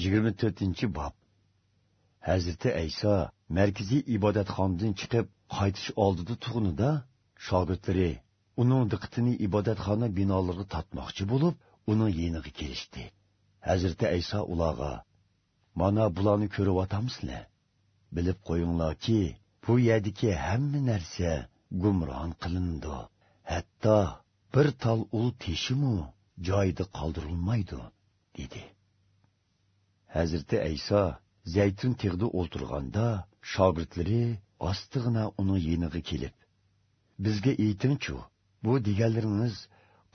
yigirma to'rtinchi bob. Hazrati ayso markaziy ibodatxonadan chiqib qaytish oldida tug'inida shogirdlari uning diqqatini ibodatxona binolariga tortmoqchi bo'lib uning yeniga kelishdi. Hazrati ayso ularga mana bularni ko'ryotamizlar bilib qo'yinglarki bu yerdagi hamma narsa gumron qilindi. Hatto bir tal ul teshimu joyida qoldirilmaydi dedi. Hazreti ayso zaytun tig'ida o'ltirganda shogirdlari ostig'ina uni yenig'i kelib bizga aytingchu bu deganlaringiz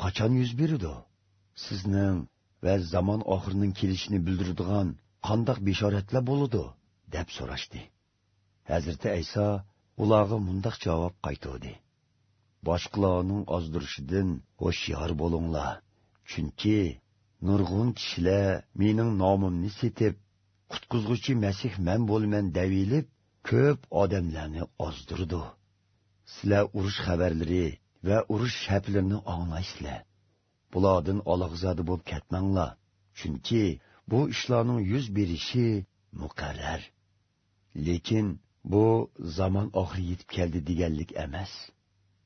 qachon yuz beradi sizning va zamon oxirining kelishini bildiradigan qandoq bishoratlar bo'ladi deb so'rashdi. Hazrati ayso ularga mundoq javob qaytardi. Boshqalarning ozdirishidan ho'shyor bo'linglar chunki nurg'un kishilar mening nomimni setib qutqizg'uchi masih man bo'lman davilib ko'p odamlarni ozdirdi. Sizlar urush xabarlari va urush shaplarini anglaysizlar bulardan olag'zodi bo'lib ketmanglar chunki bu ishlarning yuz berishi muqarrar. Lekin bu zamon oxiri yetib keldi deganlik emas.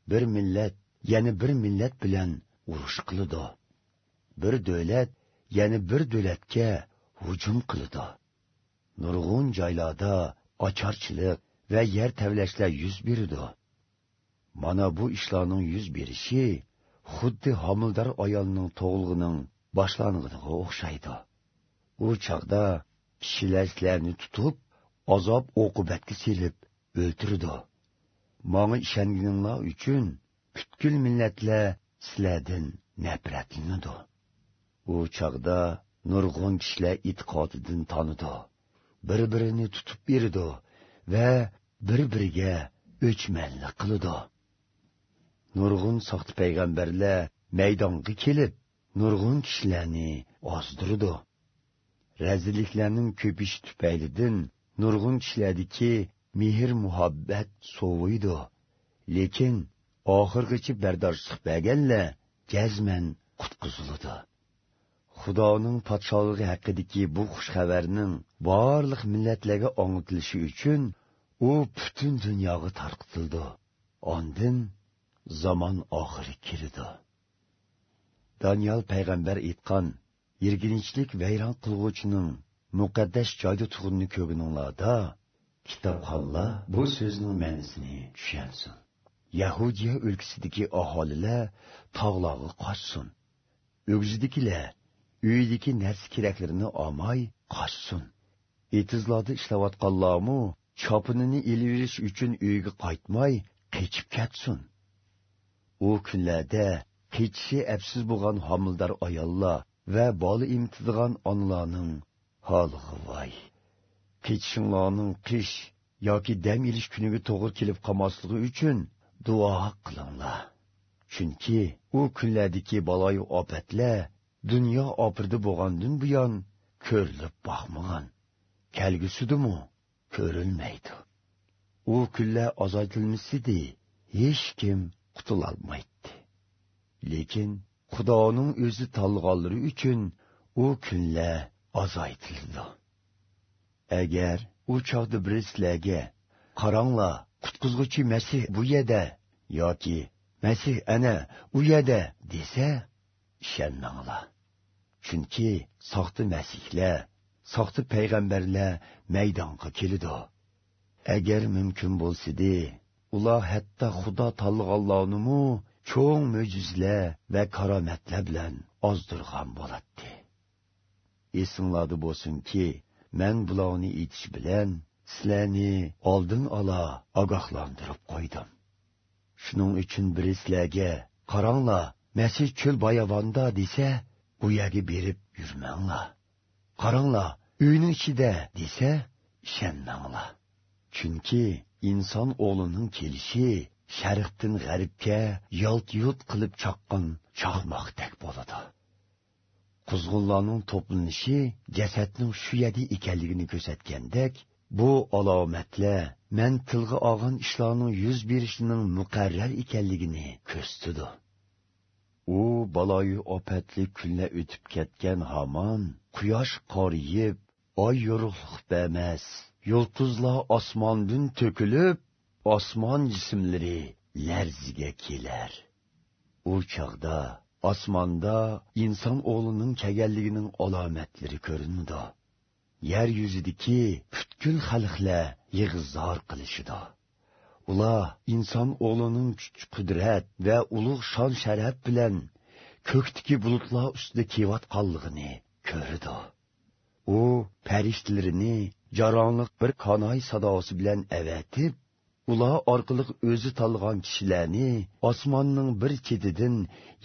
Bir millat yana bir millat bilan urush qiladi bir davlat yana bir davlatga hujum qildi nurg'un joylarda ocharchilik va yer tavlashlar yuz beradi. Mana bu ishlarning yuz berishi xuddi homildor ayolning tug'ilg'ining boshlanig'iga o'xshaydi. U chog'da kishilar sizlarni tutib azob oqibatga selib o'ltirdi manga ishonganinglar uchun butkul millatlar sizlardan nafratlanadi. U chog'da nurg'un kishilar e'tiqodidan tanidi bir birini tutib berdi va bir biriga o'chmanlik qildi. Nurg'un soxta payg'ambarlar maydonga kelib nurg'un kishilarni ozdirdi. Razilliklarning ko'pishi tufaylidan nurg'un kishilardiki mehr muhabbat soviydi. Lekin oxirgacha bardoshliq berganlar jazman qutqiziladi xudoning podsholigi haqidagi bu xushxabarning barliq millatlarga ongitilishi uchun u butun dunyoga tarqitildi ondin zamon oxiri keldi. Doniol payg'ambar aytgan yirginchlik vayron qilg'uvchining muqaddas joyda tug'inni ko'rguninglarda kitobxonlar bu so'zning ma'nosini tushansin yahudiya o'lkasidagi aholilar tog'larga qochsin. O'g'zidikilar uydiki narsa keraklarini olmay qochsin etizlarda ishlayotganlarmu chopinini iliverish uchun uyga qaytmay qechib ketsin. U kunlarda qechishi absiz bo'lgan homildor ayollar va bola imtidigan onalarning holiga voy. Qechishinglarning qish yoki dam ilish kuniga to'g'ri kelib qolmasligi uchun duo qilinglar. Chunki u kunlardagi baloyi ofatlar dunyo opirdi bo'lgandan buyon ko'rilib boqmagan. Kelgusidimu ko'rilmaydi. U kunlar ozaytilmasidi hech kim qutulolmaydi. Lekin xudoning o'zi tanlaganlari uchun u kunlar ozaytildi agar u chog'da bir sizlarga qaranglar qutqizg'uchi masih bu yerda yoki masih ana u yerda desa ishonmanglar. Chunki soxta masihlar soxta payg'ambarlar maydonga keladi agar mumkin bo'lsidi ular hatto xudo tanlaganlarnimu cho'ng mo'jizlar va karomatlar bilan ozdirgan bo'ladi esinglarda bo'lsinki man bularni aytish bilan sizlarni oldin ola ogohlantirib qo'ydim. Shuning uchun biri sizlarga qaranglar masih cho'l bayavonda desa bu yerga berib yurmanglar. Qaranglar uyning ichida desa ishonmanglar. Chunki inson o'g'lining kelishi sharqdan g'arbga yolt yut qilib choqqan chaqmoqdek bo'ladi. Quzg'unlarning to'planishi jasadning shu yerda ekanligini ko'rsatgandek bu alomatlar man tilga olgan ishlarning yuz berishining muqarrar ekanligini ko'rsatdi u baloyi opatli kunlar o'tib ketgan hamon quyosh qoriyib oy yorug'liq bermas yulduzlar osmondan to'kilib osmon jismlari larziga kelar. U chog'da osmonda inson o'g'lining kelganligining alomatlari ko'rinadi. Yer yuzidagi butkul xalqlar yig'izor qilishidi ular inson o'g'lining kuch qudrat va ulug' shon sharaf bilan ko'kdagi bulutlar ustida keyotganligini ko'rdi u farishtalarini jaronliq bir qanoy sadosi bilan avatib ular orqali o'zi tanlagan kishilarni osmonning bir chetidan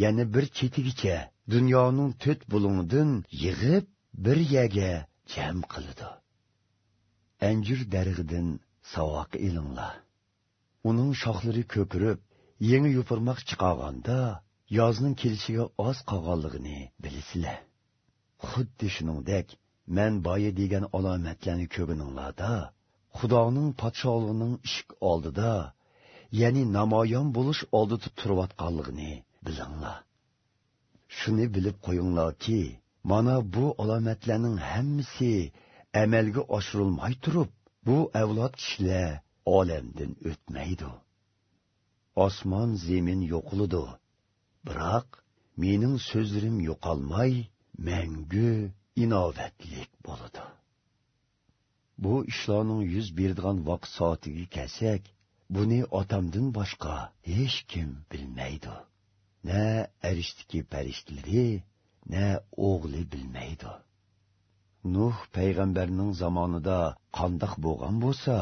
yana bir chetigacha dunyoning to'rt bulung'idan yig'ib bir yerga jam qildi anjir darg'idan savoq ilinglar uning shoxlari ko'pirib yangi yupurmoq chiqarganda yozning kelishiga oz qolganligini bilasizlar xuddi shuningdek man boya degan alomatlarni ko'rininglarda xudoning podsholig'ining ishik oldida ya'ni namoyon bo'lish oldida turayotganligini bilinglar. Shuni bilib qo'yinglarki mana bu alomatlarning hammasi amalga oshirilmay turib bu avlod kishilar olamdan o'tmaydi. Osmon zemin yo'qilidi biroq mening so'zlarim yo'qolmay mangu inovatlik bo'ladi. Bu ishlarning yuz berdigan vaqt soatiga kelsak buni otamdan boshqa hech kim bilmaydi. Na arishdiki farishtalari na o'g'li bilmaydi. Nuh payg'ambarning zamonida qandoq bo'lgan bo'lsa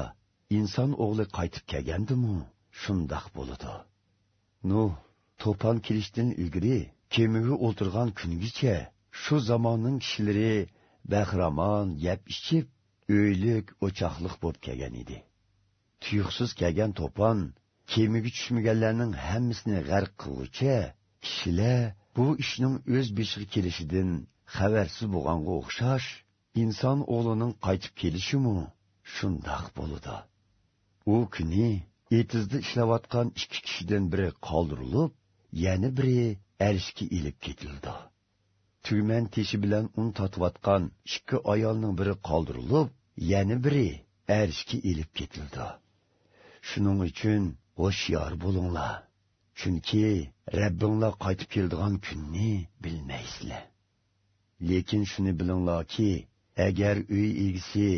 inson o'g'li qaytib kelgandimu shundoq bo'ladi. Nu to'pon kelishdan ilgari kemigi o'tirgan kungacha shu zamonning kishilari bahramon yeb ichib o'ylik o'choqliq bo'lib kelgan edi. Tuyuqsiz kelgan to'pon kemigi tushmaganlarning hammasini g'arq qilg'ucha kishilar bu ishning o'z beshig'i kelishidan xabarsiz bo'lganga o'xshash inson o'g'lining qaytib kelishimi shundoq bo'ludi u kuni etizda ishlayotgan ikki kishidan biri qoldirilib yana biri arishga ilib ketildi. Tugman teshi bilan un totiyotgan ikki ayolning biri qoldirilib yana biri arishga ilib ketildi. Shuning uchun hoshyor bo'linglar chunki rabbinglar qaytib keladigan kunni bilmaysizlar. Lekin shuni bilinglarki agar uy egisi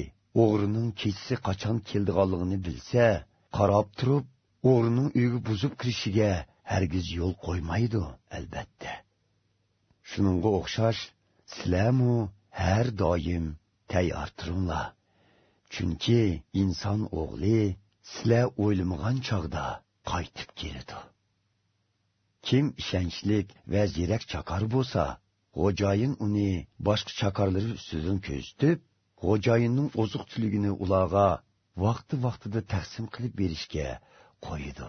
o'g'rining kechsi qachon keldiganligini bilsa qarab turib o'g'rining uyiga buzib kirishiga hargiz yo'l qo'ymaydi albatta. Shuningga o'xshash sizlarmu har doim tayyor turinglar chunki inson o'g'li sizlar o'ylamagan chog'da qaytib keladi. Kim ishonchlik va ziyrak chaqar bo'lsa xo'jayin uni boshqa chaqarlari ustidan ko'zitib xo'jayinning oziq tuligini ularga vaqti vaqtida taqsim qilib berishga qo'ydi.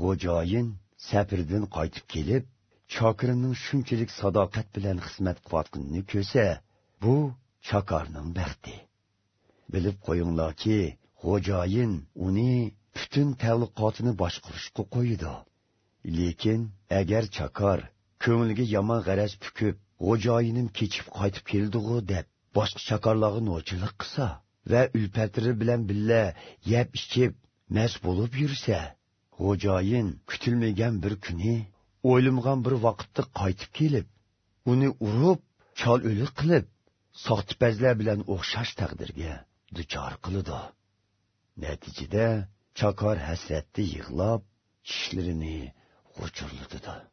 Xo'jayin safirdan qaytib kelib chokirining shunchalik sadoqat bilan xizmat qilayotganini ko'rsa bu chokorning baxti. Bilib qo'yinglarki xo'jayin uni butun tavliqotini boshqarishga qo'ydi. Lekin agar chakor ko'ngliga yomon g'araz pukib xo'jayinim kechib qaytib keldig'u deb boshqa chakorlarga nochilik qilsa va ulpatiri bilan billa yeb ichib mas bo'lib yursa xo'jayin kutilmagan bir kuni o'ylimg'an bir vaqtda qaytib kelib uni urib chol o'lik qilib soxtipazlar bilan o'xshash taqdirga duchor qiladi natijada chakor hasratda yig'lab tishlarini g'uchurlatadi